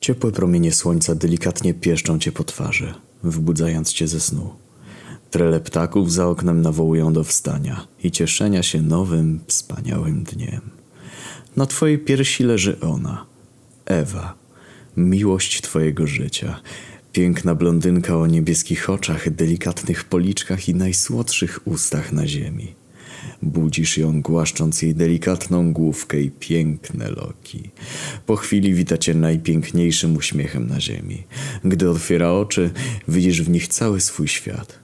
Ciepłe promienie słońca delikatnie pieszczą cię po twarzy, wbudzając cię ze snu. Trele ptaków za oknem nawołują do wstania i cieszenia się nowym, wspaniałym dniem. Na twojej piersi leży ona, Ewa, miłość twojego życia. Piękna blondynka o niebieskich oczach, delikatnych policzkach i najsłodszych ustach na ziemi. Budzisz ją, głaszcząc jej delikatną główkę i piękne loki. Po chwili wita cię najpiękniejszym uśmiechem na ziemi. Gdy otwiera oczy, widzisz w nich cały swój świat.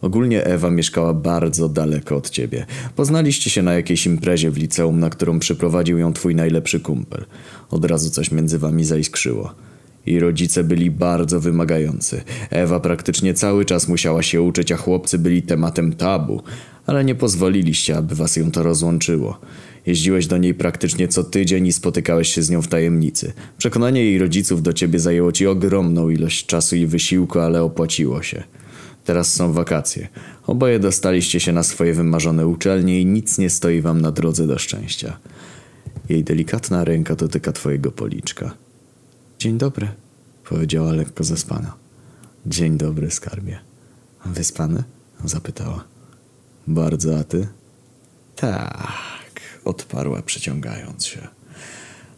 Ogólnie Ewa mieszkała bardzo daleko od ciebie. Poznaliście się na jakiejś imprezie w liceum, na którą przyprowadził ją twój najlepszy kumpel. Od razu coś między wami zaiskrzyło. I rodzice byli bardzo wymagający. Ewa praktycznie cały czas musiała się uczyć, a chłopcy byli tematem tabu. Ale nie pozwoliliście, aby was ją to rozłączyło. Jeździłeś do niej praktycznie co tydzień i spotykałeś się z nią w tajemnicy. Przekonanie jej rodziców do ciebie zajęło ci ogromną ilość czasu i wysiłku, ale opłaciło się. Teraz są wakacje. Oboje dostaliście się na swoje wymarzone uczelnie i nic nie stoi wam na drodze do szczęścia. Jej delikatna ręka dotyka twojego policzka. Dzień dobry, powiedziała lekko zaspana. Dzień dobry, skarbie. Wyspany? zapytała. Bardzo, a ty? Tak, odparła przeciągając się.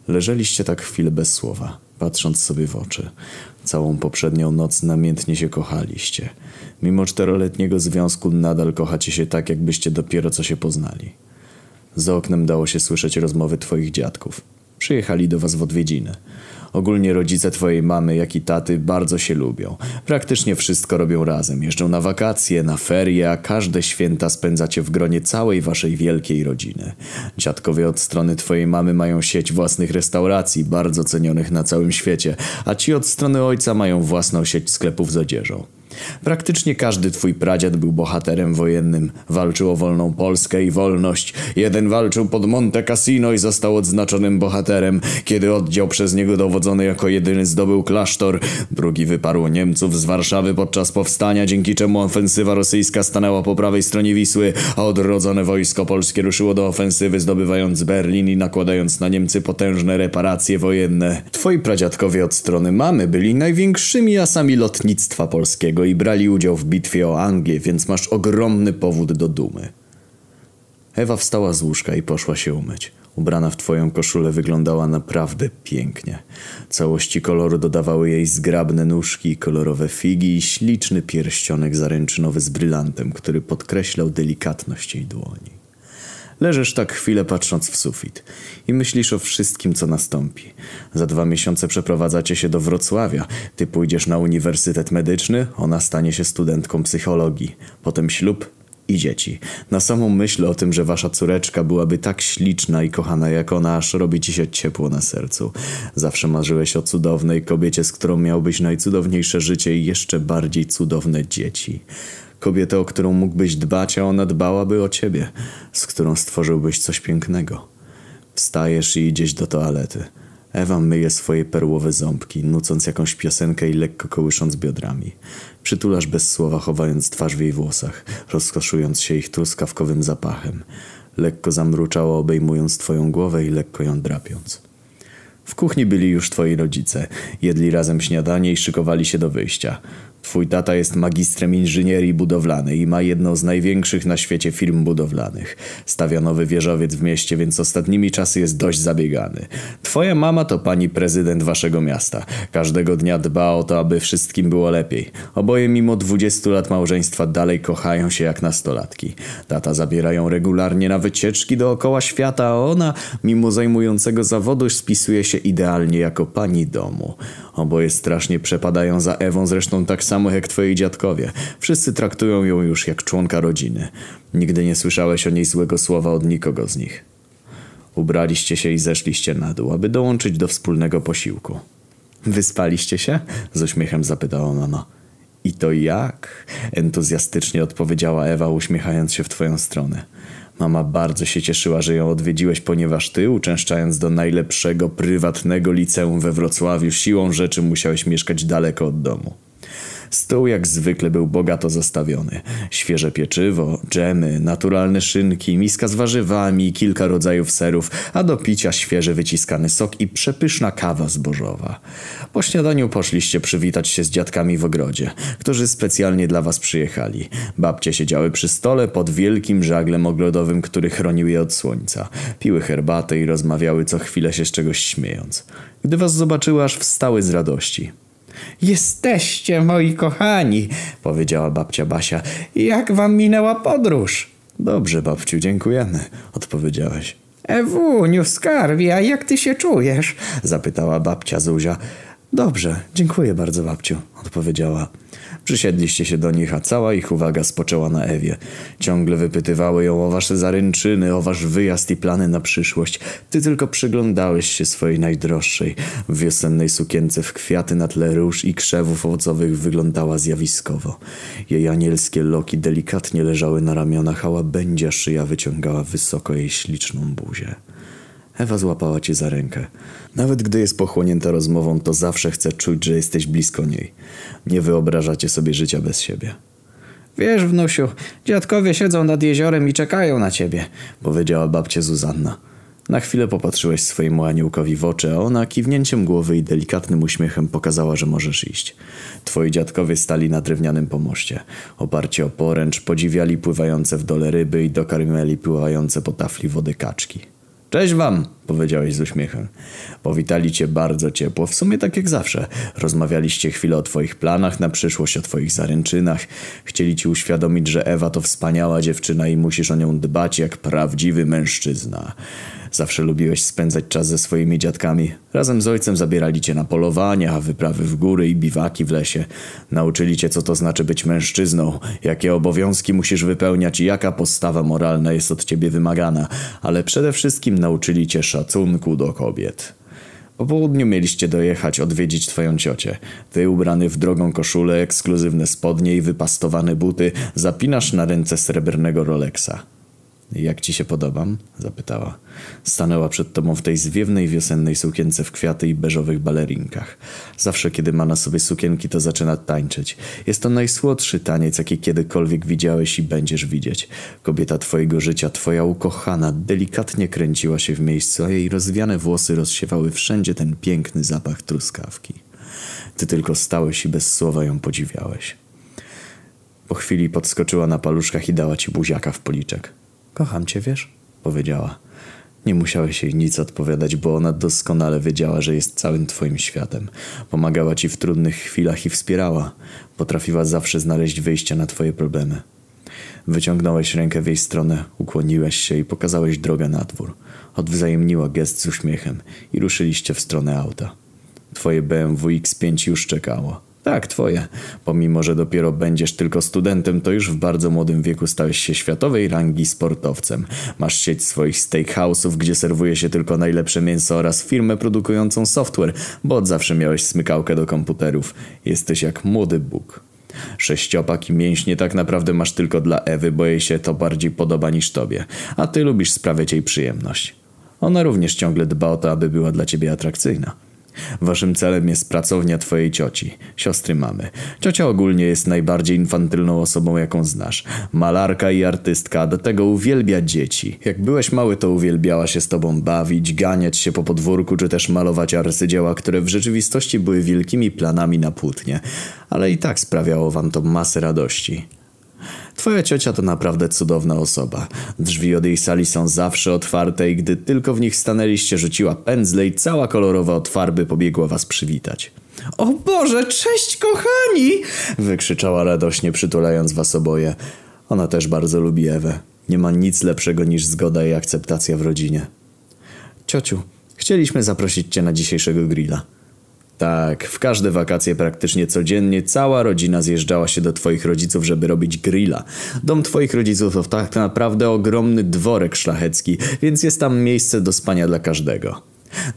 Leżeliście tak chwilę bez słowa, patrząc sobie w oczy. Całą poprzednią noc namiętnie się kochaliście. Mimo czteroletniego związku nadal kochacie się tak, jakbyście dopiero co się poznali. Za oknem dało się słyszeć rozmowy twoich dziadków. Przyjechali do was w odwiedziny. Ogólnie rodzice twojej mamy, jak i taty bardzo się lubią. Praktycznie wszystko robią razem. Jeżdżą na wakacje, na ferie, a każde święta spędzacie w gronie całej waszej wielkiej rodziny. Dziadkowie od strony twojej mamy mają sieć własnych restauracji, bardzo cenionych na całym świecie, a ci od strony ojca mają własną sieć sklepów z odzieżą. Praktycznie każdy twój pradziad był bohaterem wojennym. Walczył o wolną Polskę i wolność. Jeden walczył pod Monte Cassino i został odznaczonym bohaterem, kiedy oddział przez niego dowodzony jako jedyny zdobył klasztor. Drugi wyparł Niemców z Warszawy podczas powstania, dzięki czemu ofensywa rosyjska stanęła po prawej stronie Wisły, a odrodzone wojsko polskie ruszyło do ofensywy, zdobywając Berlin i nakładając na Niemcy potężne reparacje wojenne. Twoi pradziadkowie od strony mamy byli największymi asami lotnictwa polskiego i brali udział w bitwie o Anglię, więc masz ogromny powód do dumy. Ewa wstała z łóżka i poszła się umyć. Ubrana w twoją koszulę wyglądała naprawdę pięknie. Całości koloru dodawały jej zgrabne nóżki, kolorowe figi i śliczny pierścionek zaręczynowy z brylantem, który podkreślał delikatność jej dłoni. Leżysz tak chwilę patrząc w sufit i myślisz o wszystkim, co nastąpi. Za dwa miesiące przeprowadzacie się do Wrocławia. Ty pójdziesz na uniwersytet medyczny, ona stanie się studentką psychologii. Potem ślub i dzieci. Na samą myśl o tym, że wasza córeczka byłaby tak śliczna i kochana jak ona, aż robi ci się ciepło na sercu. Zawsze marzyłeś o cudownej kobiecie, z którą miałbyś najcudowniejsze życie i jeszcze bardziej cudowne dzieci. Kobietę, o którą mógłbyś dbać, a ona dbałaby o ciebie, z którą stworzyłbyś coś pięknego. Wstajesz i idziesz do toalety. Ewa myje swoje perłowe ząbki, nucąc jakąś piosenkę i lekko kołysząc biodrami. Przytulasz bez słowa, chowając twarz w jej włosach, rozkoszując się ich truskawkowym zapachem. Lekko zamruczała, obejmując twoją głowę i lekko ją drapiąc. W kuchni byli już twoi rodzice. Jedli razem śniadanie i szykowali się do wyjścia. Twój tata jest magistrem inżynierii budowlanej i ma jedną z największych na świecie firm budowlanych. Stawia nowy wieżowiec w mieście, więc ostatnimi czasy jest dość zabiegany. Twoja mama to pani prezydent waszego miasta. Każdego dnia dba o to, aby wszystkim było lepiej. Oboje mimo 20 lat małżeństwa dalej kochają się jak nastolatki. Tata zabiera ją regularnie na wycieczki dookoła świata, a ona, mimo zajmującego zawodu, spisuje się idealnie jako pani domu. Oboje strasznie przepadają za Ewą, zresztą tak samo jak twoi dziadkowie. Wszyscy traktują ją już jak członka rodziny. Nigdy nie słyszałeś o niej złego słowa od nikogo z nich. Ubraliście się i zeszliście na dół, aby dołączyć do wspólnego posiłku. Wyspaliście się? Z uśmiechem zapytała mama. I to jak? Entuzjastycznie odpowiedziała Ewa, uśmiechając się w twoją stronę. Mama bardzo się cieszyła, że ją odwiedziłeś, ponieważ ty, uczęszczając do najlepszego prywatnego liceum we Wrocławiu, siłą rzeczy musiałeś mieszkać daleko od domu. Stół jak zwykle był bogato zastawiony. Świeże pieczywo, dżemy, naturalne szynki, miska z warzywami, kilka rodzajów serów, a do picia świeży wyciskany sok i przepyszna kawa zbożowa. Po śniadaniu poszliście przywitać się z dziadkami w ogrodzie, którzy specjalnie dla was przyjechali. Babcie siedziały przy stole pod wielkim żaglem ogrodowym, który chronił je od słońca. Piły herbatę i rozmawiały co chwilę się z czegoś śmiejąc. Gdy was zobaczyły, aż wstały z radości. Jesteście moi kochani, powiedziała babcia Basia. Jak wam minęła podróż? Dobrze, babciu, dziękujemy, odpowiedziałeś. Ewuniu, skarbie, a jak ty się czujesz? Zapytała babcia Zuzia. Dobrze, dziękuję bardzo, babciu, odpowiedziała. Przysiedliście się do nich, a cała ich uwaga spoczęła na Ewie. Ciągle wypytywały ją o wasze zaręczyny, o wasz wyjazd i plany na przyszłość. Ty tylko przyglądałeś się swojej najdroższej. W wiosennej sukience w kwiaty na tle róż i krzewów owocowych wyglądała zjawiskowo. Jej anielskie loki delikatnie leżały na ramionach, a łabędzia szyja wyciągała wysoko jej śliczną buzię. Ewa złapała cię za rękę. Nawet gdy jest pochłonięta rozmową, to zawsze chce czuć, że jesteś blisko niej. Nie wyobrażacie sobie życia bez siebie. Wiesz, wnusiu, dziadkowie siedzą nad jeziorem i czekają na ciebie, powiedziała babcia Zuzanna. Na chwilę popatrzyłeś swojemu aniołkowi w oczy, a ona kiwnięciem głowy i delikatnym uśmiechem pokazała, że możesz iść. Twoi dziadkowie stali na drewnianym pomoście. Oparci o poręcz, podziwiali pływające w dole ryby i dokarmiali pływające po tafli wody kaczki. Cześć wam, powiedziałeś z uśmiechem. Powitali cię bardzo ciepło, w sumie tak jak zawsze. Rozmawialiście chwilę o twoich planach na przyszłość, o twoich zaręczynach. Chcieli ci uświadomić, że Ewa to wspaniała dziewczyna i musisz o nią dbać jak prawdziwy mężczyzna. Zawsze lubiłeś spędzać czas ze swoimi dziadkami. Razem z ojcem zabierali cię na polowania, wyprawy w góry i biwaki w lesie. Nauczyli cię, co to znaczy być mężczyzną, jakie obowiązki musisz wypełniać i jaka postawa moralna jest od ciebie wymagana, ale przede wszystkim nauczyli cię szacunku do kobiet. Po południu mieliście dojechać odwiedzić twoją ciocię. Ty ubrany w drogą koszulę, ekskluzywne spodnie i wypastowane buty, zapinasz na ręce srebrnego Rolexa. Jak ci się podobam? zapytała. Stanęła przed tobą w tej zwiewnej wiosennej sukience w kwiaty i beżowych balerinkach. Zawsze kiedy ma na sobie sukienki, to zaczyna tańczyć. Jest to najsłodszy taniec, jaki kiedykolwiek widziałeś i będziesz widzieć. Kobieta twojego życia, twoja ukochana, delikatnie kręciła się w miejscu, a jej rozwiane włosy rozsiewały wszędzie ten piękny zapach truskawki. Ty tylko stałeś i bez słowa ją podziwiałeś. Po chwili podskoczyła na paluszkach i dała ci buziaka w policzek. Kocham cię, wiesz? Powiedziała. Nie musiałeś jej nic odpowiadać, bo ona doskonale wiedziała, że jest całym twoim światem. Pomagała ci w trudnych chwilach i wspierała. Potrafiła zawsze znaleźć wyjście na twoje problemy. Wyciągnąłeś rękę w jej stronę, ukłoniłeś się i pokazałeś drogę na dwór. Odwzajemniła gest z uśmiechem i ruszyliście w stronę auta. Twoje BMW X5 już czekało. Tak, twoje. Pomimo, że dopiero będziesz tylko studentem, to już w bardzo młodym wieku stałeś się światowej rangi sportowcem. Masz sieć swoich steakhouse'ów, gdzie serwuje się tylko najlepsze mięso oraz firmę produkującą software, bo od zawsze miałeś smykałkę do komputerów. Jesteś jak młody Bóg. Sześciopak i mięśnie tak naprawdę masz tylko dla Ewy, bo jej się to bardziej podoba niż tobie, a ty lubisz sprawiać jej przyjemność. Ona również ciągle dba o to, aby była dla ciebie atrakcyjna. Waszym celem jest pracownia twojej cioci, siostry mamy. Ciocia ogólnie jest najbardziej infantylną osobą, jaką znasz. Malarka i artystka, do tego uwielbia dzieci. Jak byłeś mały, to uwielbiała się z tobą bawić, ganiać się po podwórku, czy też malować arcydzieła, które w rzeczywistości były wielkimi planami na płótnie. Ale i tak sprawiało wam to masę radości. Twoja ciocia to naprawdę cudowna osoba. Drzwi od jej sali są zawsze otwarte i gdy tylko w nich stanęliście, rzuciła pędzle i cała kolorowa od farby pobiegła was przywitać. O Boże, cześć kochani! Wykrzyczała radośnie przytulając was oboje. Ona też bardzo lubi Ewę. Nie ma nic lepszego niż zgoda i akceptacja w rodzinie. Ciociu, chcieliśmy zaprosić cię na dzisiejszego grilla. Tak, w każde wakacje praktycznie codziennie cała rodzina zjeżdżała się do twoich rodziców, żeby robić grilla. Dom twoich rodziców to tak naprawdę ogromny dworek szlachecki, więc jest tam miejsce do spania dla każdego.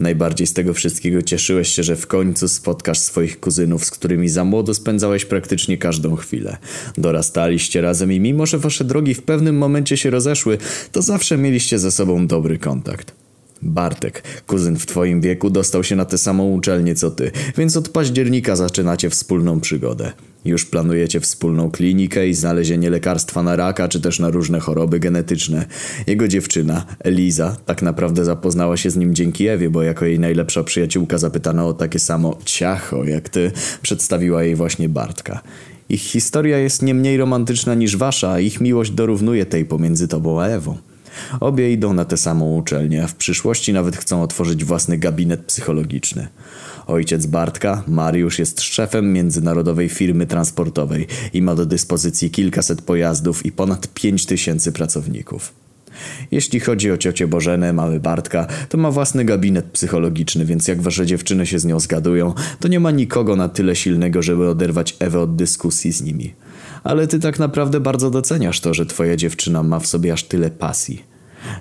Najbardziej z tego wszystkiego cieszyłeś się, że w końcu spotkasz swoich kuzynów, z którymi za młodo spędzałeś praktycznie każdą chwilę. Dorastaliście razem i mimo, że wasze drogi w pewnym momencie się rozeszły, to zawsze mieliście ze sobą dobry kontakt. Bartek, kuzyn w twoim wieku, dostał się na tę samą uczelnię co ty, więc od października zaczynacie wspólną przygodę. Już planujecie wspólną klinikę i znalezienie lekarstwa na raka, czy też na różne choroby genetyczne. Jego dziewczyna, Eliza, tak naprawdę zapoznała się z nim dzięki Ewie, bo jako jej najlepsza przyjaciółka zapytana o takie samo ciacho jak ty, przedstawiła jej właśnie Bartka. Ich historia jest nie mniej romantyczna niż wasza, a ich miłość dorównuje tej pomiędzy tobą a Ewą. Obie idą na tę samą uczelnię, a w przyszłości nawet chcą otworzyć własny gabinet psychologiczny. Ojciec Bartka, Mariusz, jest szefem międzynarodowej firmy transportowej i ma do dyspozycji kilkaset pojazdów i ponad pięć tysięcy pracowników. Jeśli chodzi o ciocię Bożenę, mamy Bartka, to ma własny gabinet psychologiczny, więc jak wasze dziewczyny się z nią zgadują, to nie ma nikogo na tyle silnego, żeby oderwać Ewę od dyskusji z nimi. Ale ty tak naprawdę bardzo doceniasz to, że twoja dziewczyna ma w sobie aż tyle pasji.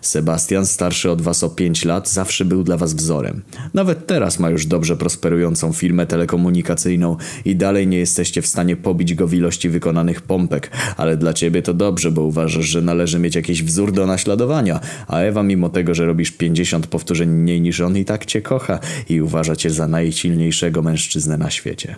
Sebastian, starszy od was o 5 lat, zawsze był dla was wzorem. Nawet teraz ma już dobrze prosperującą firmę telekomunikacyjną i dalej nie jesteście w stanie pobić go w ilości wykonanych pompek, ale dla ciebie to dobrze, bo uważasz, że należy mieć jakiś wzór do naśladowania, a Ewa mimo tego, że robisz 50 powtórzeń mniej niż on i tak cię kocha i uważa cię za najsilniejszego mężczyznę na świecie.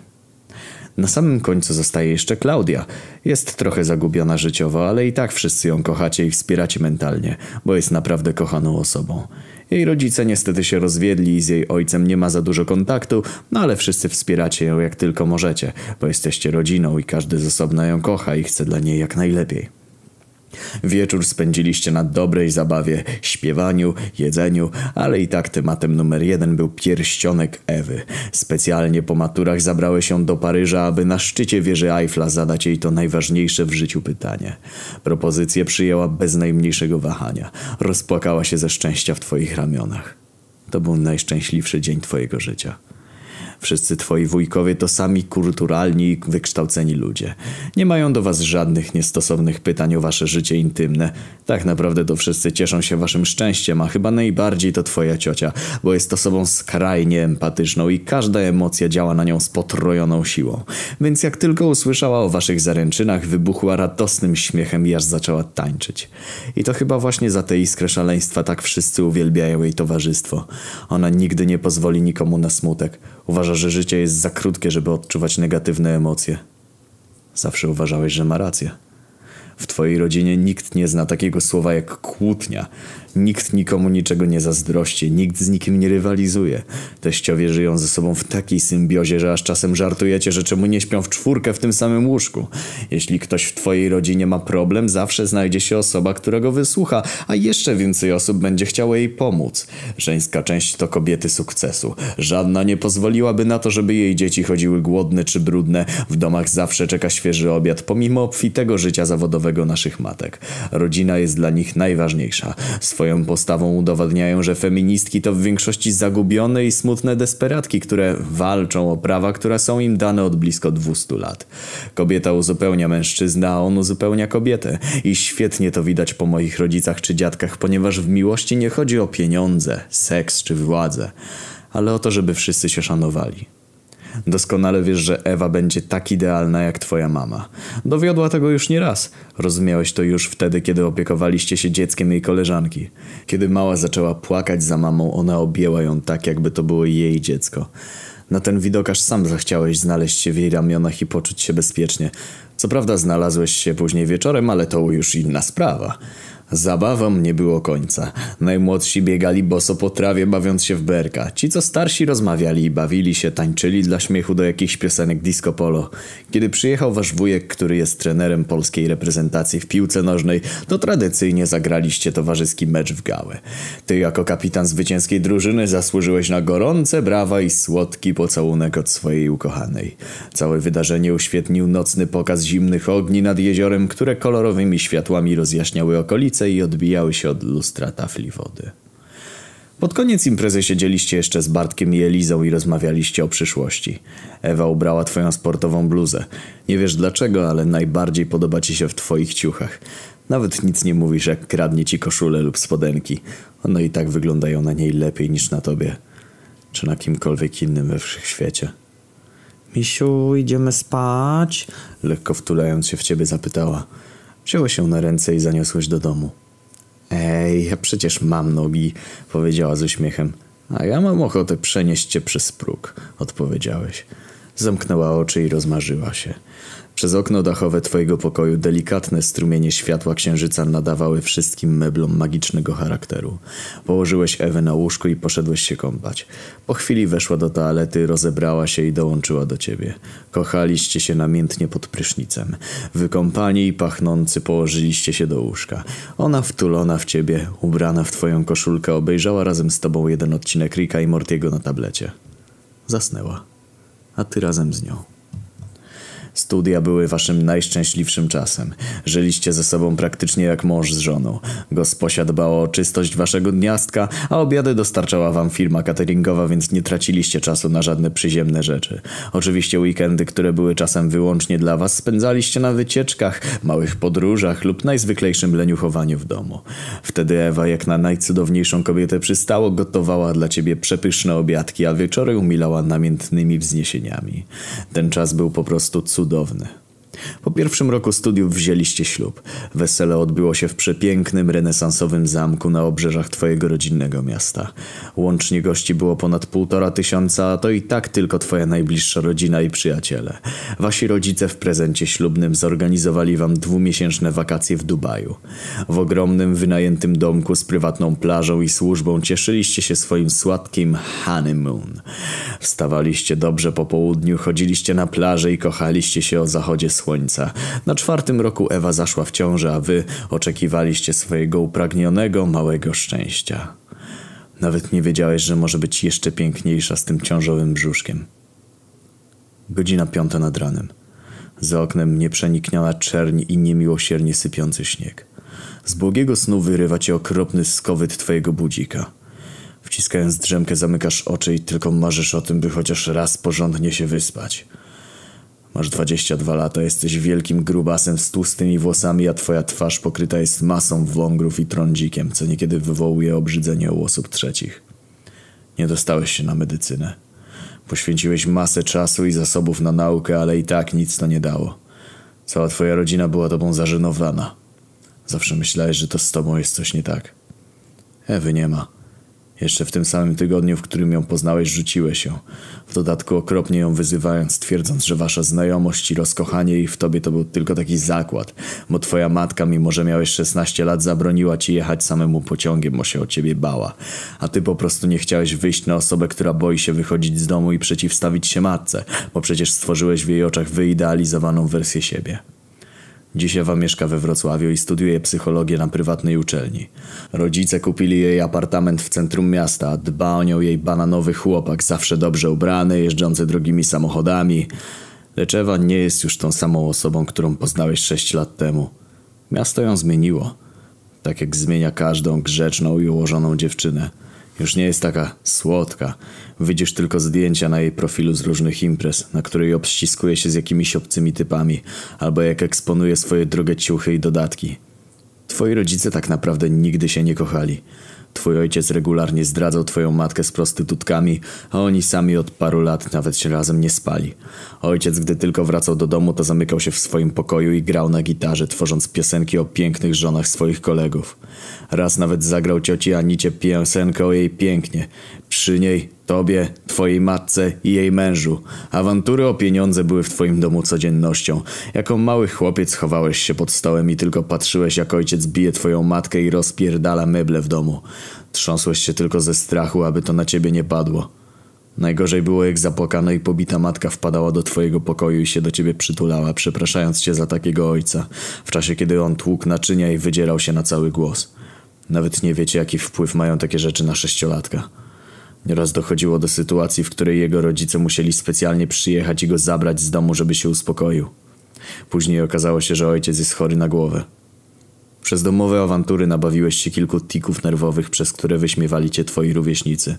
Na samym końcu zostaje jeszcze Klaudia. Jest trochę zagubiona życiowo, ale i tak wszyscy ją kochacie i wspieracie mentalnie, bo jest naprawdę kochaną osobą. Jej rodzice niestety się rozwiedli i z jej ojcem nie ma za dużo kontaktu, no ale wszyscy wspieracie ją jak tylko możecie, bo jesteście rodziną i każdy z osobna ją kocha i chce dla niej jak najlepiej. Wieczór spędziliście na dobrej zabawie, śpiewaniu, jedzeniu, ale i tak tematem numer jeden był pierścionek Ewy. Specjalnie po maturach zabrały się do Paryża, aby na szczycie wieży Eiffla zadać jej to najważniejsze w życiu pytanie. Propozycję przyjęła bez najmniejszego wahania. Rozpłakała się ze szczęścia w twoich ramionach. To był najszczęśliwszy dzień twojego życia. Wszyscy twoi wujkowie to sami kulturalni i wykształceni ludzie. Nie mają do was żadnych niestosownych pytań o wasze życie intymne. Tak naprawdę to wszyscy cieszą się waszym szczęściem, a chyba najbardziej to twoja ciocia, bo jest osobą skrajnie empatyczną i każda emocja działa na nią z potrojoną siłą. Więc jak tylko usłyszała o waszych zaręczynach, wybuchła radosnym śmiechem i aż zaczęła tańczyć. I to chyba właśnie za tę iskrę szaleństwa tak wszyscy uwielbiają jej towarzystwo. Ona nigdy nie pozwoli nikomu na smutek. Uważa, że życie jest za krótkie, żeby odczuwać negatywne emocje. Zawsze uważałeś, że ma rację. W twojej rodzinie nikt nie zna takiego słowa jak kłótnia. Nikt nikomu niczego nie zazdrości, nikt z nikim nie rywalizuje. Teściowie żyją ze sobą w takiej symbiozie, że aż czasem żartujecie, że czemu nie śpią w czwórkę w tym samym łóżku. Jeśli ktoś w twojej rodzinie ma problem, zawsze znajdzie się osoba, która go wysłucha, a jeszcze więcej osób będzie chciało jej pomóc. Żeńska część to kobiety sukcesu. Żadna nie pozwoliłaby na to, żeby jej dzieci chodziły głodne czy brudne. W domach zawsze czeka świeży obiad, pomimo obfitego życia zawodowego naszych matek. Rodzina jest dla nich najważniejsza. Swoją postawą udowadniają, że feministki to w większości zagubione i smutne desperatki, które walczą o prawa, które są im dane od blisko 200 lat. Kobieta uzupełnia mężczyznę, a on uzupełnia kobietę. I świetnie to widać po moich rodzicach czy dziadkach, ponieważ w miłości nie chodzi o pieniądze, seks czy władzę, ale o to, żeby wszyscy się szanowali. Doskonale wiesz, że Ewa będzie tak idealna jak twoja mama. Dowiodła tego już nie raz. Rozumiałeś to już wtedy, kiedy opiekowaliście się dzieckiem jej koleżanki. Kiedy mała zaczęła płakać za mamą, ona objęła ją tak, jakby to było jej dziecko. Na ten widok aż sam zachciałeś znaleźć się w jej ramionach i poczuć się bezpiecznie. Co prawda znalazłeś się później wieczorem, ale to już inna sprawa. Zabawom nie było końca. Najmłodsi biegali boso po trawie, bawiąc się w berka. Ci, co starsi, rozmawiali i bawili się, tańczyli dla śmiechu do jakichś piosenek disco polo. Kiedy przyjechał wasz wujek, który jest trenerem polskiej reprezentacji w piłce nożnej, to tradycyjnie zagraliście towarzyski mecz w gałę. Ty, jako kapitan zwycięskiej drużyny, zasłużyłeś na gorące brawa i słodki pocałunek od swojej ukochanej. Całe wydarzenie uświetnił nocny pokaz zimnych ogni nad jeziorem, które kolorowymi światłami rozjaśniały okolice i odbijały się od lustra tafli wody. Pod koniec imprezy siedzieliście jeszcze z Bartkiem i Elizą i rozmawialiście o przyszłości. Ewa ubrała twoją sportową bluzę. Nie wiesz dlaczego, ale najbardziej podoba ci się w twoich ciuchach. Nawet nic nie mówisz, jak kradnie ci koszulę lub spodenki. One i tak wyglądają na niej lepiej niż na tobie. Czy na kimkolwiek innym we wszechświecie. Misiu, idziemy spać? Lekko wtulając się w ciebie zapytała. Wziąłeś się na ręce i zaniosłeś do domu. Ej, ja przecież mam nogi, powiedziała z uśmiechem. A ja mam ochotę przenieść cię przez próg, odpowiedziałeś. Zamknęła oczy i rozmarzyła się. Przez okno dachowe twojego pokoju delikatne strumienie światła księżyca nadawały wszystkim meblom magicznego charakteru. Położyłeś Ewę na łóżku i poszedłeś się kąpać. Po chwili weszła do toalety, rozebrała się i dołączyła do ciebie. Kochaliście się namiętnie pod prysznicem. Wykąpani i pachnący położyliście się do łóżka. Ona wtulona w ciebie, ubrana w twoją koszulkę, obejrzała razem z tobą jeden odcinek Rika i Mortiego na tablecie. Zasnęła, a ty razem z nią. Studia były waszym najszczęśliwszym czasem. Żyliście ze sobą praktycznie jak mąż z żoną. Gosposia dbała o czystość waszego dniastka, a obiady dostarczała wam firma cateringowa, więc nie traciliście czasu na żadne przyziemne rzeczy. Oczywiście weekendy, które były czasem wyłącznie dla was, spędzaliście na wycieczkach, małych podróżach lub najzwyklejszym leniuchowaniu w domu. Wtedy Ewa, jak na najcudowniejszą kobietę przystało, gotowała dla ciebie przepyszne obiadki, a wieczory umilała namiętnymi wzniesieniami. Ten czas był po prostu cudowny cudowny. Po pierwszym roku studiów wzięliście ślub. Wesele odbyło się w przepięknym, renesansowym zamku na obrzeżach twojego rodzinnego miasta. Łącznie gości było ponad półtora tysiąca, a to i tak tylko twoja najbliższa rodzina i przyjaciele. Wasi rodzice w prezencie ślubnym zorganizowali wam dwumiesięczne wakacje w Dubaju. W ogromnym, wynajętym domku z prywatną plażą i służbą cieszyliście się swoim słodkim honeymoon. Wstawaliście dobrze po południu, chodziliście na plażę i kochaliście się o zachodzie słońca słońca. Na czwartym roku Ewa zaszła w ciążę, a wy oczekiwaliście swojego upragnionego małego szczęścia. Nawet nie wiedziałeś, że może być jeszcze piękniejsza z tym ciążowym brzuszkiem. Godzina piąta nad ranem. Za oknem nieprzenikniona czerń i niemiłosiernie sypiący śnieg. Z błogiego snu wyrywa cię okropny skowyt twojego budzika. Wciskając drzemkę zamykasz oczy i tylko marzysz o tym, by chociaż raz porządnie się wyspać. Masz 22 lata, jesteś wielkim grubasem z tłustymi włosami, a twoja twarz pokryta jest masą wągrów i trądzikiem, co niekiedy wywołuje obrzydzenie u osób trzecich. Nie dostałeś się na medycynę. Poświęciłeś masę czasu i zasobów na naukę, ale i tak nic to nie dało. Cała twoja rodzina była tobą zażenowana. Zawsze myślałeś, że to z tobą jest coś nie tak. Ewy nie ma. Jeszcze w tym samym tygodniu, w którym ją poznałeś, rzuciłeś ją. W dodatku okropnie ją wyzywając, twierdząc, że wasza znajomość i rozkochanie jej w tobie to był tylko taki zakład, bo twoja matka, mimo że miałeś 16 lat, zabroniła ci jechać samemu pociągiem, bo się o ciebie bała. A ty po prostu nie chciałeś wyjść na osobę, która boi się wychodzić z domu i przeciwstawić się matce, bo przecież stworzyłeś w jej oczach wyidealizowaną wersję siebie. Dziś Ewa mieszka we Wrocławiu i studiuje psychologię na prywatnej uczelni. Rodzice kupili jej apartament w centrum miasta, dba o nią jej bananowy chłopak, zawsze dobrze ubrany, jeżdżący drogimi samochodami. Lecz Ewa nie jest już tą samą osobą, którą poznałeś sześć lat temu. Miasto ją zmieniło. Tak jak zmienia każdą grzeczną i ułożoną dziewczynę. Już nie jest taka słodka. Widzisz tylko zdjęcia na jej profilu z różnych imprez, na której obściskuje się z jakimiś obcymi typami, albo jak eksponuje swoje drogie ciuchy i dodatki. Twoi rodzice tak naprawdę nigdy się nie kochali. Twój ojciec regularnie zdradzał twoją matkę z prostytutkami, a oni sami od paru lat nawet się razem nie spali. Ojciec, gdy tylko wracał do domu, to zamykał się w swoim pokoju i grał na gitarze, tworząc piosenki o pięknych żonach swoich kolegów. Raz nawet zagrał cioci Anicie piosenkę o jej pięknie. Przy niej, tobie, twojej matce i jej mężu. Awantury o pieniądze były w twoim domu codziennością. Jako mały chłopiec chowałeś się pod stołem i tylko patrzyłeś jak ojciec bije twoją matkę i rozpierdala meble w domu. Trząsłeś się tylko ze strachu, aby to na ciebie nie padło. Najgorzej było jak zapłakana i pobita matka wpadała do twojego pokoju i się do ciebie przytulała, przepraszając cię za takiego ojca, w czasie kiedy on tłukł naczynia i wydzierał się na cały głos. Nawet nie wiecie, jaki wpływ mają takie rzeczy na sześciolatka. Nieraz dochodziło do sytuacji, w której jego rodzice musieli specjalnie przyjechać i go zabrać z domu, żeby się uspokoił. Później okazało się, że ojciec jest chory na głowę. Przez domowe awantury nabawiłeś się kilku tików nerwowych, przez które wyśmiewali cię twoi rówieśnicy.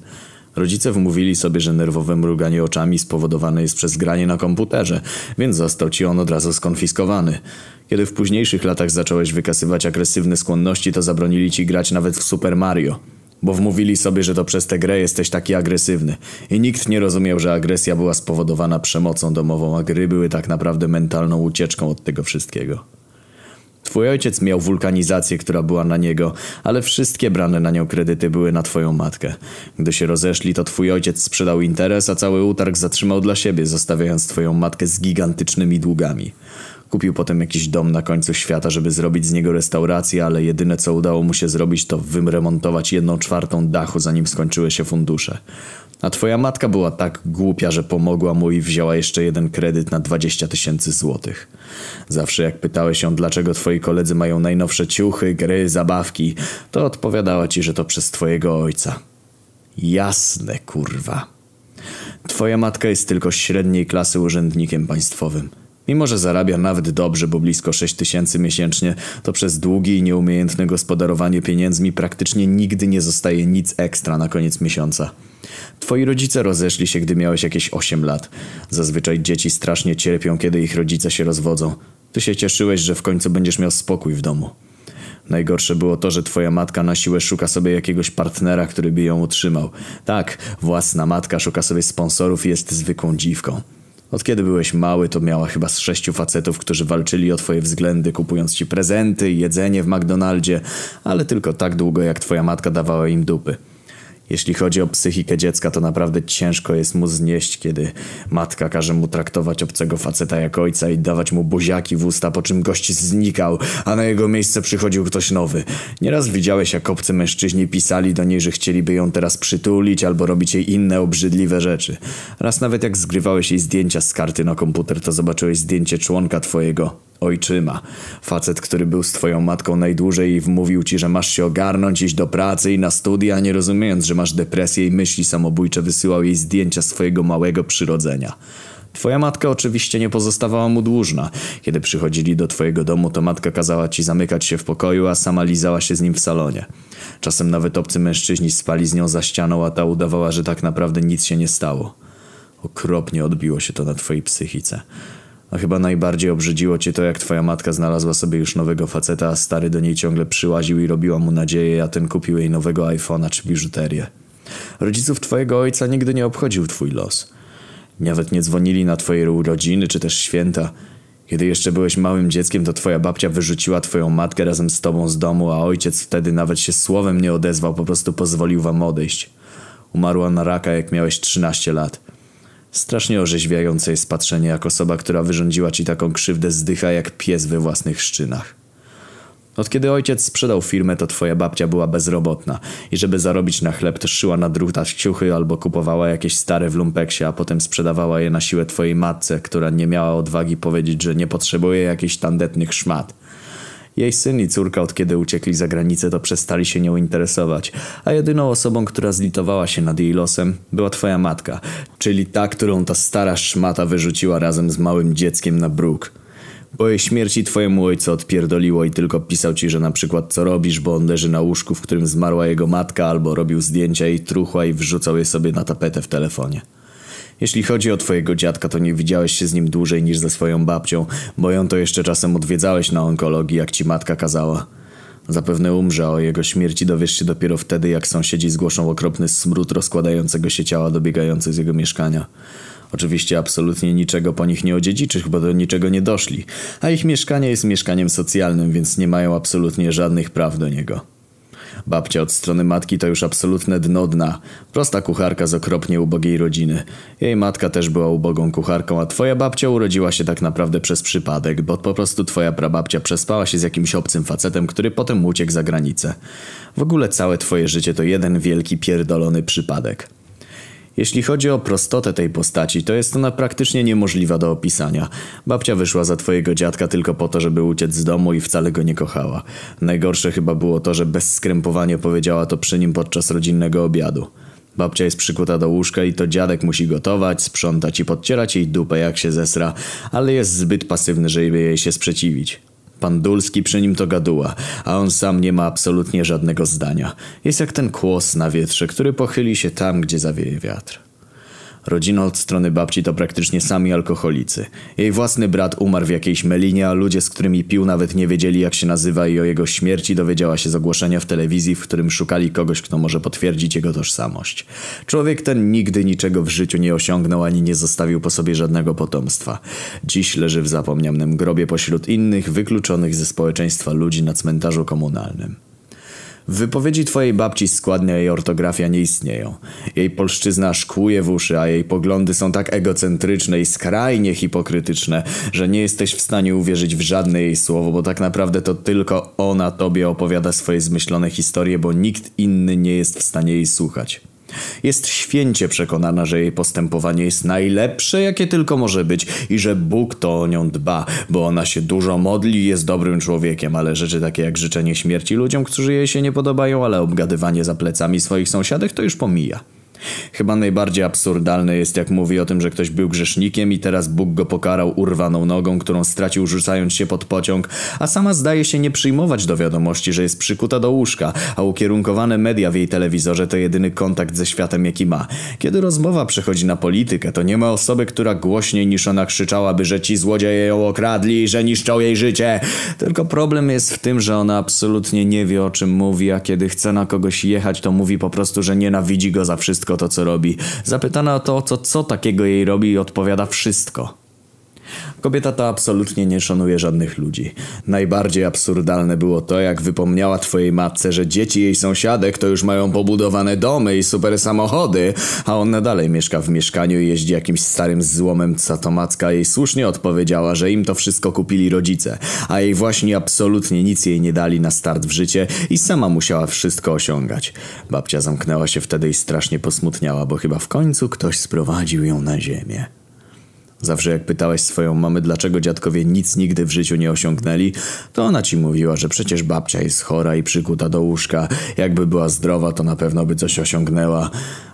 Rodzice wmówili sobie, że nerwowe mruganie oczami spowodowane jest przez granie na komputerze, więc został ci on od razu skonfiskowany. Kiedy w późniejszych latach zacząłeś wykasywać agresywne skłonności, to zabronili ci grać nawet w Super Mario. Bo wmówili sobie, że to przez tę grę jesteś taki agresywny. I nikt nie rozumiał, że agresja była spowodowana przemocą domową, a gry były tak naprawdę mentalną ucieczką od tego wszystkiego. Twój ojciec miał wulkanizację, która była na niego, ale wszystkie brane na nią kredyty były na twoją matkę. Gdy się rozeszli, to twój ojciec sprzedał interes, a cały utarg zatrzymał dla siebie, zostawiając twoją matkę z gigantycznymi długami. Kupił potem jakiś dom na końcu świata, żeby zrobić z niego restaurację, ale jedyne co udało mu się zrobić to wyremontować jedną czwartą dachu, zanim skończyły się fundusze. A twoja matka była tak głupia, że pomogła mu i wzięła jeszcze jeden kredyt na 20 tysięcy złotych. Zawsze jak pytałeś się, dlaczego twoi koledzy mają najnowsze ciuchy, gry, zabawki, to odpowiadała ci, że to przez twojego ojca. Jasne, kurwa. Twoja matka jest tylko średniej klasy urzędnikiem państwowym. Mimo, że zarabia nawet dobrze, bo blisko 6 tysięcy miesięcznie, to przez długie i nieumiejętne gospodarowanie pieniędzmi praktycznie nigdy nie zostaje nic ekstra na koniec miesiąca. Twoi rodzice rozeszli się, gdy miałeś jakieś 8 lat. Zazwyczaj dzieci strasznie cierpią, kiedy ich rodzice się rozwodzą. Ty się cieszyłeś, że w końcu będziesz miał spokój w domu. Najgorsze było to, że twoja matka na siłę szuka sobie jakiegoś partnera, który by ją utrzymał. Tak, własna matka szuka sobie sponsorów i jest zwykłą dziwką. Od kiedy byłeś mały, to miała chyba z sześciu facetów, którzy walczyli o twoje względy, kupując ci prezenty i jedzenie w McDonaldzie, ale tylko tak długo, jak twoja matka dawała im dupy. Jeśli chodzi o psychikę dziecka, to naprawdę ciężko jest mu znieść, kiedy matka każe mu traktować obcego faceta jak ojca i dawać mu buziaki w usta, po czym gość znikał, a na jego miejsce przychodził ktoś nowy. Nieraz widziałeś, jak obcy mężczyźni pisali do niej, że chcieliby ją teraz przytulić albo robić jej inne obrzydliwe rzeczy. Raz nawet jak zgrywałeś jej zdjęcia z karty na komputer, to zobaczyłeś zdjęcie członka twojego ojczyma. Facet, który był z twoją matką najdłużej i wmówił ci, że masz się ogarnąć, iść do pracy i na studia, nie rozumiejąc, że masz depresję i myśli samobójcze, wysyłał jej zdjęcia swojego małego przyrodzenia. Twoja matka oczywiście nie pozostawała mu dłużna. Kiedy przychodzili do twojego domu, to matka kazała ci zamykać się w pokoju, a sama lizała się z nim w salonie. Czasem nawet obcy mężczyźni spali z nią za ścianą, a ta udawała, że tak naprawdę nic się nie stało. Okropnie odbiło się to na twojej psychice. A chyba najbardziej obrzydziło cię to, jak twoja matka znalazła sobie już nowego faceta, a stary do niej ciągle przyłaził i robiła mu nadzieję, a ten kupił jej nowego iPhone'a czy biżuterię. Rodziców twojego ojca nigdy nie obchodził twój los. Nawet nie dzwonili na twoje urodziny czy też święta. Kiedy jeszcze byłeś małym dzieckiem, to twoja babcia wyrzuciła twoją matkę razem z tobą z domu, a ojciec wtedy nawet się słowem nie odezwał, po prostu pozwolił wam odejść. Umarła na raka, jak miałeś 13 lat. Strasznie orzeźwiające jest patrzenie, jak osoba, która wyrządziła ci taką krzywdę, zdycha jak pies we własnych szczynach. Od kiedy ojciec sprzedał firmę, to twoja babcia była bezrobotna i żeby zarobić na chleb, to szyła na drutach ciuchy albo kupowała jakieś stare w lumpeksie, a potem sprzedawała je na siłę twojej matce, która nie miała odwagi powiedzieć, że nie potrzebuje jakichś tandetnych szmat. Jej syn i córka od kiedy uciekli za granicę to przestali się nią interesować, a jedyną osobą, która zlitowała się nad jej losem była twoja matka, czyli ta, którą ta stara szmata wyrzuciła razem z małym dzieckiem na bruk. Po jej śmierci twojemu ojcu odpierdoliło i tylko pisał ci, że na przykład co robisz, bo on leży na łóżku, w którym zmarła jego matka, albo robił zdjęcia jej truchła i wrzucał je sobie na tapetę w telefonie. Jeśli chodzi o twojego dziadka, to nie widziałeś się z nim dłużej niż ze swoją babcią, bo ją to jeszcze czasem odwiedzałeś na onkologii, jak ci matka kazała. Zapewne umrze, a o jego śmierci dowiesz się dopiero wtedy, jak sąsiedzi zgłoszą okropny smród rozkładającego się ciała dobiegający z jego mieszkania. Oczywiście absolutnie niczego po nich nie odziedziczysz, bo do niczego nie doszli, a ich mieszkanie jest mieszkaniem socjalnym, więc nie mają absolutnie żadnych praw do niego. Babcia od strony matki to już absolutne dno dna. Prosta kucharka z okropnie ubogiej rodziny. Jej matka też była ubogą kucharką, a twoja babcia urodziła się tak naprawdę przez przypadek, bo po prostu twoja prababcia przespała się z jakimś obcym facetem, który potem uciekł za granicę. W ogóle całe twoje życie to jeden wielki pierdolony przypadek. Jeśli chodzi o prostotę tej postaci, to jest ona praktycznie niemożliwa do opisania. Babcia wyszła za twojego dziadka tylko po to, żeby uciec z domu i wcale go nie kochała. Najgorsze chyba było to, że bez skrępowania powiedziała to przy nim podczas rodzinnego obiadu. Babcia jest przykuta do łóżka i to dziadek musi gotować, sprzątać i podcierać jej dupę jak się zesra, ale jest zbyt pasywny, żeby jej się sprzeciwić. Pan Dulski przy nim to gaduła, a on sam nie ma absolutnie żadnego zdania. Jest jak ten kłos na wietrze, który pochyli się tam, gdzie zawieje wiatr. Rodzina od strony babci to praktycznie sami alkoholicy. Jej własny brat umarł w jakiejś melinie, a ludzie, z którymi pił nawet nie wiedzieli jak się nazywa i o jego śmierci dowiedziała się z ogłoszenia w telewizji, w którym szukali kogoś, kto może potwierdzić jego tożsamość. Człowiek ten nigdy niczego w życiu nie osiągnął ani nie zostawił po sobie żadnego potomstwa. Dziś leży w zapomnianym grobie pośród innych, wykluczonych ze społeczeństwa ludzi na cmentarzu komunalnym. W wypowiedzi twojej babci składnia i ortografia nie istnieją. Jej polszczyzna szkłuje w uszy, a jej poglądy są tak egocentryczne i skrajnie hipokrytyczne, że nie jesteś w stanie uwierzyć w żadne jej słowo, bo tak naprawdę to tylko ona tobie opowiada swoje zmyślone historie, bo nikt inny nie jest w stanie jej słuchać. Jest święcie przekonana, że jej postępowanie jest najlepsze, jakie tylko może być i że Bóg to o nią dba, bo ona się dużo modli i jest dobrym człowiekiem, ale rzeczy takie jak życzenie śmierci ludziom, którzy jej się nie podobają, ale obgadywanie za plecami swoich sąsiadek to już pomija. Chyba najbardziej absurdalne jest jak mówi o tym, że ktoś był grzesznikiem i teraz Bóg go pokarał urwaną nogą, którą stracił rzucając się pod pociąg, a sama zdaje się nie przyjmować do wiadomości, że jest przykuta do łóżka, a ukierunkowane media w jej telewizorze to jedyny kontakt ze światem jaki ma. Kiedy rozmowa przechodzi na politykę, to nie ma osoby, która głośniej niż ona krzyczałaby, że ci złodzieje ją okradli, że niszczą jej życie. Tylko problem jest w tym, że ona absolutnie nie wie o czym mówi, a kiedy chce na kogoś jechać, to mówi po prostu, że nienawidzi go za wszystko wszystko to, co robi. Zapytana o to, co, co takiego jej robi, odpowiada wszystko. Kobieta ta absolutnie nie szanuje żadnych ludzi. Najbardziej absurdalne było to, jak wypomniała twojej matce, że dzieci jej sąsiadek to już mają pobudowane domy i super samochody, a ona dalej mieszka w mieszkaniu i jeździ jakimś starym złomem, co to matka jej słusznie odpowiedziała, że im to wszystko kupili rodzice, a jej właśnie absolutnie nic jej nie dali na start w życie i sama musiała wszystko osiągać. Babcia zamknęła się wtedy i strasznie posmutniała, bo chyba w końcu ktoś sprowadził ją na ziemię. Zawsze jak pytałeś swoją mamę, dlaczego dziadkowie nic nigdy w życiu nie osiągnęli, to ona ci mówiła, że przecież babcia jest chora i przykuta do łóżka. Jakby była zdrowa, to na pewno by coś osiągnęła.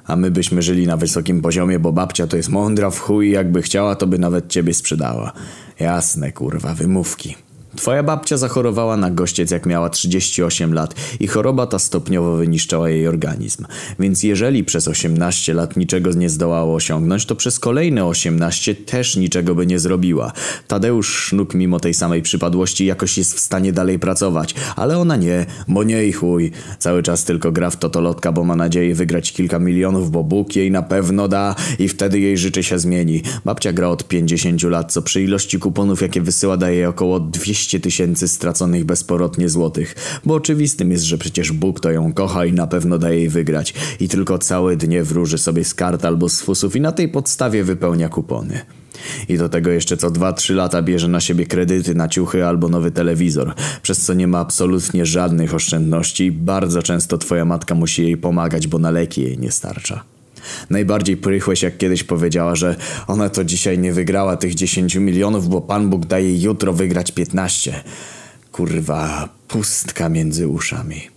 A my byśmy żyli na wysokim poziomie, bo babcia to jest mądra w chuj i jakby chciała, to by nawet ciebie sprzedała. Jasne, kurwa, wymówki. Twoja babcia zachorowała na gościec jak miała 38 lat i choroba ta stopniowo wyniszczała jej organizm. Więc jeżeli przez 18 lat niczego nie zdołała osiągnąć, to przez kolejne 18 też niczego by nie zrobiła. Tadeusz Sznuk mimo tej samej przypadłości jakoś jest w stanie dalej pracować, ale ona nie, bo nie i chuj. Cały czas tylko gra w totolotka, bo ma nadzieję wygrać kilka milionów, bo Bóg jej na pewno da i wtedy jej życie się zmieni. Babcia gra od 50 lat, co przy ilości kuponów jakie wysyła daje około 200 200 tysięcy straconych bezporotnie złotych, bo oczywistym jest, że przecież Bóg to ją kocha i na pewno daje jej wygrać i tylko całe dnie wróży sobie z kart albo z fusów i na tej podstawie wypełnia kupony. I do tego jeszcze co 2-3 lata bierze na siebie kredyty na ciuchy albo nowy telewizor, przez co nie ma absolutnie żadnych oszczędności i bardzo często twoja matka musi jej pomagać, bo na leki jej nie starcza. Najbardziej prychłeś jak kiedyś powiedziała, że ona to dzisiaj nie wygrała tych 10 milionów, bo Pan Bóg daje jutro wygrać 15. Kurwa, pustka między uszami.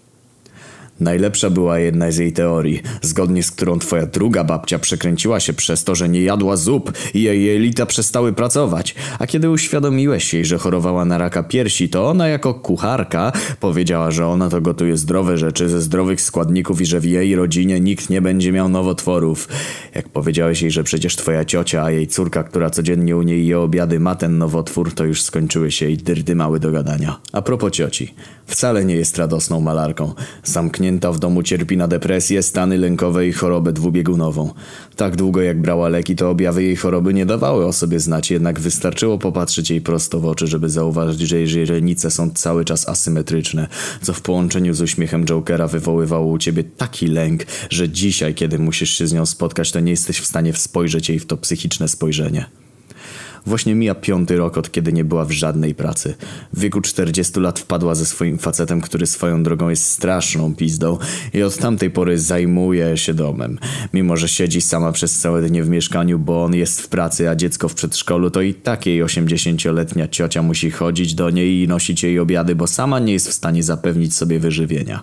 Najlepsza była jedna z jej teorii, zgodnie z którą twoja druga babcia przekręciła się przez to, że nie jadła zup i jej jelita przestały pracować. A kiedy uświadomiłeś jej, że chorowała na raka piersi, to ona jako kucharka powiedziała, że ona to gotuje zdrowe rzeczy ze zdrowych składników i że w jej rodzinie nikt nie będzie miał nowotworów. Jak powiedziałeś jej, że przecież twoja ciocia, a jej córka, która codziennie u niej je obiady, ma ten nowotwór, to już skończyły się jej dyrdy mały do gadania. A propos cioci. Wcale nie jest radosną malarką. Zamknięta zamknięta w domu cierpi na depresję, stany lękowe i chorobę dwubiegunową. Tak długo jak brała leki, to objawy jej choroby nie dawały o sobie znać, jednak wystarczyło popatrzeć jej prosto w oczy, żeby zauważyć, że jej źrenice są cały czas asymetryczne, co w połączeniu z uśmiechem Jokera wywoływało u ciebie taki lęk, że dzisiaj, kiedy musisz się z nią spotkać, to nie jesteś w stanie spojrzeć jej w to psychiczne spojrzenie. Właśnie mija piąty rok, od kiedy nie była w żadnej pracy. W wieku 40 lat wpadła ze swoim facetem, który swoją drogą jest straszną pizdą i od tamtej pory zajmuje się domem. Mimo, że siedzi sama przez całe dnie w mieszkaniu, bo on jest w pracy, a dziecko w przedszkolu, to i tak jej 80-letnia ciocia musi chodzić do niej i nosić jej obiady, bo sama nie jest w stanie zapewnić sobie wyżywienia.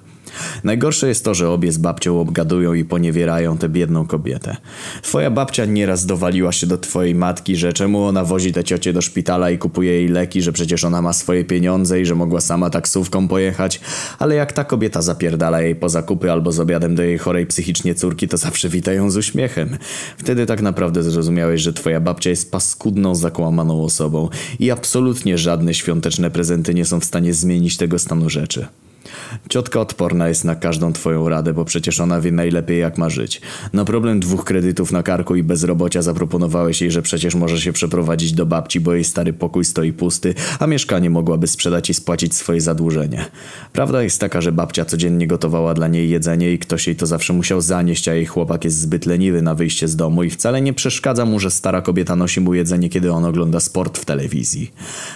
Najgorsze jest to, że obie z babcią obgadują i poniewierają tę biedną kobietę. Twoja babcia nieraz dowaliła się do twojej matki, że czemu ona wozi tę ciocię do szpitala i kupuje jej leki, że przecież ona ma swoje pieniądze i że mogła sama taksówką pojechać, ale jak ta kobieta zapierdala jej po zakupy albo z obiadem do jej chorej psychicznie córki, to zawsze witają z uśmiechem. Wtedy tak naprawdę zrozumiałeś, że twoja babcia jest paskudną, zakłamaną osobą i absolutnie żadne świąteczne prezenty nie są w stanie zmienić tego stanu rzeczy. Ciotka odporna jest na każdą twoją radę, bo przecież ona wie najlepiej jak ma żyć. Na problem dwóch kredytów na karku i bezrobocia zaproponowałeś jej, że przecież może się przeprowadzić do babci, bo jej stary pokój stoi pusty, a mieszkanie mogłaby sprzedać i spłacić swoje zadłużenie. Prawda jest taka, że babcia codziennie gotowała dla niej jedzenie i ktoś jej to zawsze musiał zanieść, a jej chłopak jest zbyt leniwy na wyjście z domu i wcale nie przeszkadza mu, że stara kobieta nosi mu jedzenie, kiedy on ogląda sport w telewizji.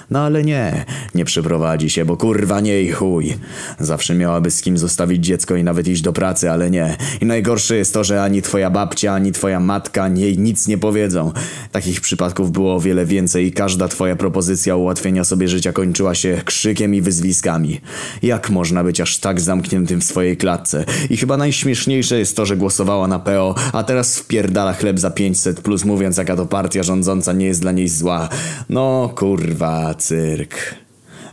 No ale nie, nie przeprowadzi się, bo kurwa nie i chuj. Zawsze miałaby z kim zostawić dziecko i nawet iść do pracy, ale nie. I najgorsze jest to, że ani twoja babcia, ani twoja matka jej nic nie powiedzą. Takich przypadków było o wiele więcej i każda twoja propozycja ułatwienia sobie życia kończyła się krzykiem i wyzwiskami. Jak można być aż tak zamkniętym w swojej klatce? I chyba najśmieszniejsze jest to, że głosowała na PO, a teraz wpierdala chleb za 500 plus mówiąc jaka to partia rządząca nie jest dla niej zła. No kurwa, cyrk.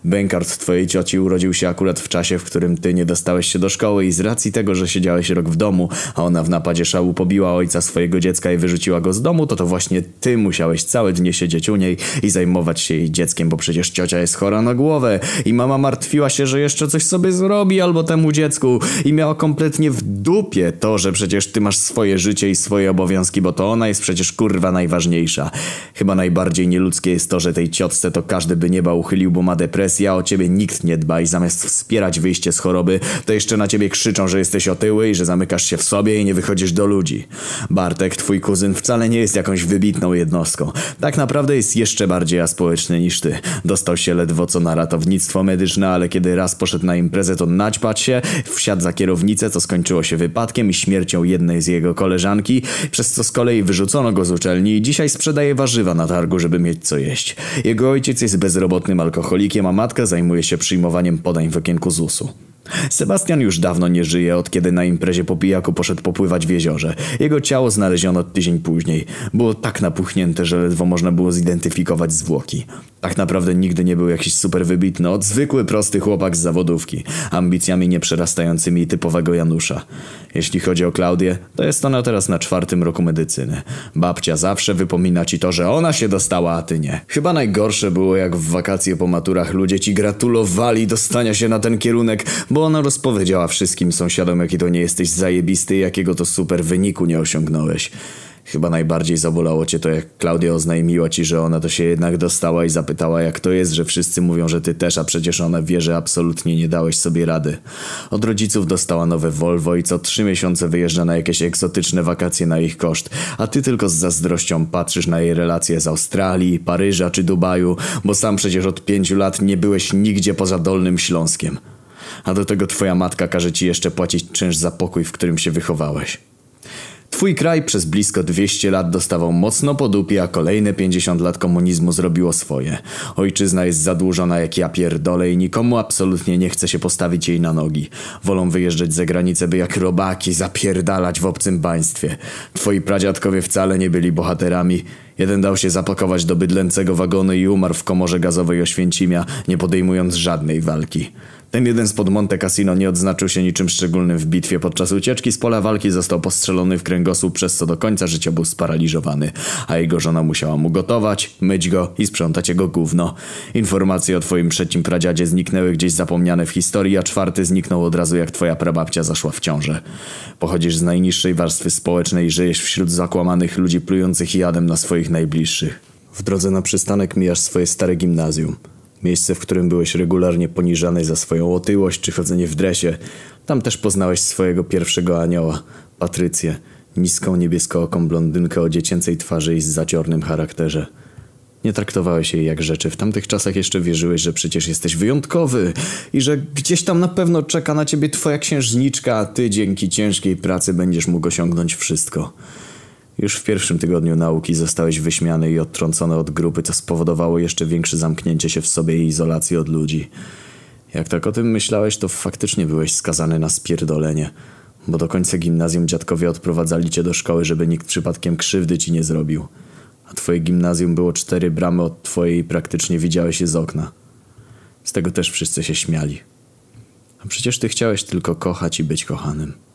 Bękart twojej cioci urodził się akurat w czasie, w którym ty nie dostałeś się do szkoły i z racji tego, że siedziałeś rok w domu, a ona w napadzie szału pobiła ojca swojego dziecka i wyrzuciła go z domu, to to właśnie ty musiałeś całe dnie siedzieć u niej i zajmować się jej dzieckiem, bo przecież ciocia jest chora na głowę i mama martwiła się, że jeszcze coś sobie zrobi albo temu dziecku i miała kompletnie w dupie to, że przecież ty masz swoje życie i swoje obowiązki, bo to ona jest przecież kurwa najważniejsza. Chyba najbardziej nieludzkie jest to, że tej ciotce to każdy by nieba uchylił, bo ma depresję ja o ciebie nikt nie dba i zamiast wspierać wyjście z choroby, to jeszcze na ciebie krzyczą, że jesteś otyły i że zamykasz się w sobie i nie wychodzisz do ludzi. Bartek, twój kuzyn, wcale nie jest jakąś wybitną jednostką. Tak naprawdę jest jeszcze bardziej aspołeczny niż ty. Dostał się ledwo co na ratownictwo medyczne, ale kiedy raz poszedł na imprezę, to naćpać się, wsiadł za kierownicę, co skończyło się wypadkiem i śmiercią jednej z jego koleżanki, przez co z kolei wyrzucono go z uczelni i dzisiaj sprzedaje warzywa na targu, żeby mieć co jeść. Jego ojciec jest bezrobotnym alkoholikiem, a matka zajmuje się przyjmowaniem podań w okienku ZUS-u. Sebastian już dawno nie żyje, od kiedy na imprezie po pijaku poszedł popływać w jeziorze. Jego ciało znaleziono tydzień później. Było tak napuchnięte, że ledwo można było zidentyfikować zwłoki. Tak naprawdę nigdy nie był jakiś super wybitny, od zwykły prosty chłopak z zawodówki, ambicjami nieprzerastającymi typowego Janusza. Jeśli chodzi o Klaudię, to jest ona teraz na czwartym roku medycyny. Babcia zawsze wypomina ci to, że ona się dostała, a ty nie. Chyba najgorsze było jak w wakacje po maturach ludzie ci gratulowali dostania się na ten kierunek, bo ona rozpowiedziała wszystkim sąsiadom, jaki to nie jesteś zajebisty i jakiego to super wyniku nie osiągnąłeś. Chyba najbardziej zabolało cię to, jak Klaudia oznajmiła ci, że ona to się jednak dostała i zapytała, jak to jest, że wszyscy mówią, że ty też, a przecież ona wie, że absolutnie nie dałeś sobie rady. Od rodziców dostała nowe Volvo i co trzy miesiące wyjeżdża na jakieś egzotyczne wakacje na ich koszt, a ty tylko z zazdrością patrzysz na jej relacje z Australii, Paryża czy Dubaju, bo sam przecież od pięciu lat nie byłeś nigdzie poza Dolnym Śląskiem. A do tego twoja matka każe ci jeszcze płacić czynsz za pokój, w którym się wychowałeś. Twój kraj przez blisko 200 lat dostawał mocno po dupie, a kolejne 50 lat komunizmu zrobiło swoje. Ojczyzna jest zadłużona jak ja pierdolę i nikomu absolutnie nie chce się postawić jej na nogi. Wolą wyjeżdżać za granicę, by jak robaki zapierdalać w obcym państwie. Twoi pradziadkowie wcale nie byli bohaterami. Jeden dał się zapakować do bydlęcego wagonu i umarł w komorze gazowej Oświęcimia, nie podejmując żadnej walki. Ten jeden spod Monte Cassino nie odznaczył się niczym szczególnym w bitwie. Podczas ucieczki z pola walki został postrzelony w kręgosłup, przez co do końca życia był sparaliżowany, a jego żona musiała mu gotować, myć go i sprzątać jego gówno. Informacje o twoim trzecim pradziadzie zniknęły gdzieś zapomniane w historii, a czwarty zniknął od razu jak twoja prababcia zaszła w ciążę. Pochodzisz z najniższej warstwy społecznej i żyjesz wśród zakłamanych ludzi plujących jadem na swoich najbliższych. W drodze na przystanek mijasz swoje stare gimnazjum. Miejsce, w którym byłeś regularnie poniżany za swoją otyłość czy chodzenie w dresie. Tam też poznałeś swojego pierwszego anioła, Patrycję, niską niebieskooką blondynkę o dziecięcej twarzy i z zaciornym charakterze. Nie traktowałeś jej jak rzeczy. W tamtych czasach jeszcze wierzyłeś, że przecież jesteś wyjątkowy i że gdzieś tam na pewno czeka na ciebie twoja księżniczka, a ty dzięki ciężkiej pracy będziesz mógł osiągnąć wszystko. Już w pierwszym tygodniu nauki zostałeś wyśmiany i odtrącony od grupy, co spowodowało jeszcze większe zamknięcie się w sobie i izolację od ludzi. Jak tak o tym myślałeś, to faktycznie byłeś skazany na spierdolenie, bo do końca gimnazjum dziadkowie odprowadzali cię do szkoły, żeby nikt przypadkiem krzywdy ci nie zrobił. A twoje gimnazjum było cztery bramy od twojej i praktycznie widziałeś je z okna. Z tego też wszyscy się śmiali. A przecież ty chciałeś tylko kochać i być kochanym.